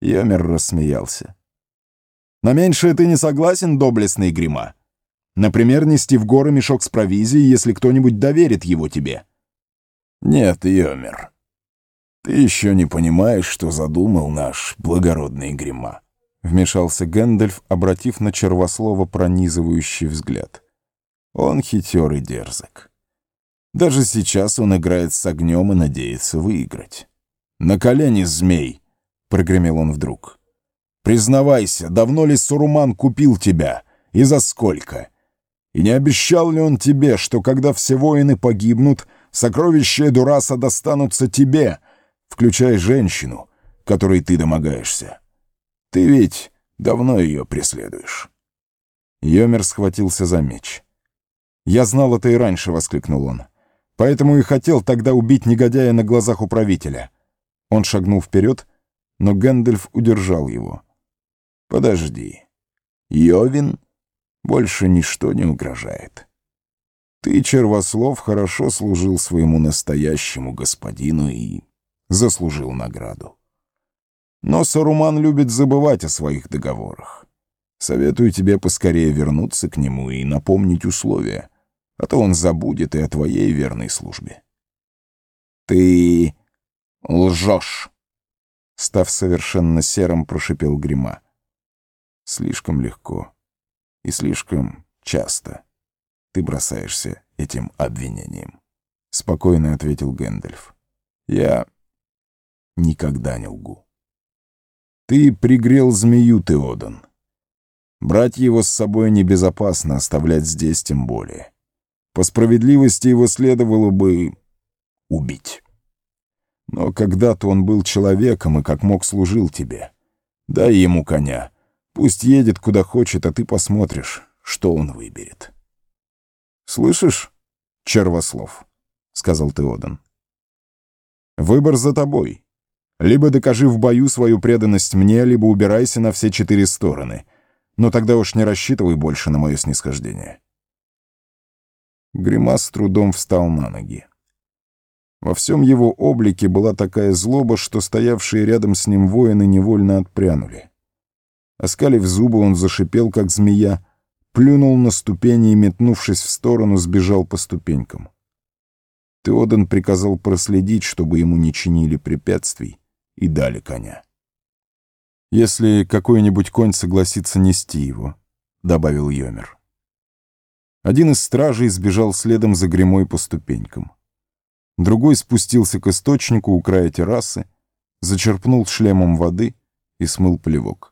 Йомер рассмеялся. «На меньшее ты не согласен, доблестный грима? Например, нести в горы мешок с провизией, если кто-нибудь доверит его тебе?» «Нет, Йомер, ты еще не понимаешь, что задумал наш благородный грима», — вмешался Гэндальф, обратив на червослова пронизывающий взгляд. «Он хитер и дерзок. Даже сейчас он играет с огнем и надеется выиграть. На колени, змей!» — прогремел он вдруг. «Признавайся, давно ли Суруман купил тебя? И за сколько? И не обещал ли он тебе, что когда все воины погибнут, сокровища Эдураса достанутся тебе, включая женщину, которой ты домогаешься? Ты ведь давно ее преследуешь». Йомер схватился за меч. «Я знал это и раньше», — воскликнул он. «Поэтому и хотел тогда убить негодяя на глазах управителя». Он шагнул вперед, но Гэндальф удержал его. «Подожди. Йовин больше ничто не угрожает. Ты, Червослов, хорошо служил своему настоящему господину и заслужил награду. Но Саруман любит забывать о своих договорах. Советую тебе поскорее вернуться к нему и напомнить условия, а то он забудет и о твоей верной службе. Ты лжешь, став совершенно серым, прошипел Грима. Слишком легко и слишком часто ты бросаешься этим обвинением. Спокойно ответил Гэндальф. Я никогда не лгу. Ты пригрел змею, Теодан. Брать его с собой небезопасно, оставлять здесь тем более. По справедливости его следовало бы убить. Но когда-то он был человеком и как мог служил тебе. Дай ему коня. Пусть едет куда хочет, а ты посмотришь, что он выберет. «Слышишь, червослов?» — сказал Теодан. «Выбор за тобой. Либо докажи в бою свою преданность мне, либо убирайся на все четыре стороны. Но тогда уж не рассчитывай больше на мое снисхождение». Гримас с трудом встал на ноги. Во всем его облике была такая злоба, что стоявшие рядом с ним воины невольно отпрянули. Оскалив зубы, он зашипел, как змея, плюнул на ступени и, метнувшись в сторону, сбежал по ступенькам. Теодан приказал проследить, чтобы ему не чинили препятствий, и дали коня. «Если какой-нибудь конь согласится нести его», — добавил Йомер. Один из стражей сбежал следом за гремой по ступенькам. Другой спустился к источнику у края террасы, зачерпнул шлемом воды и смыл плевок.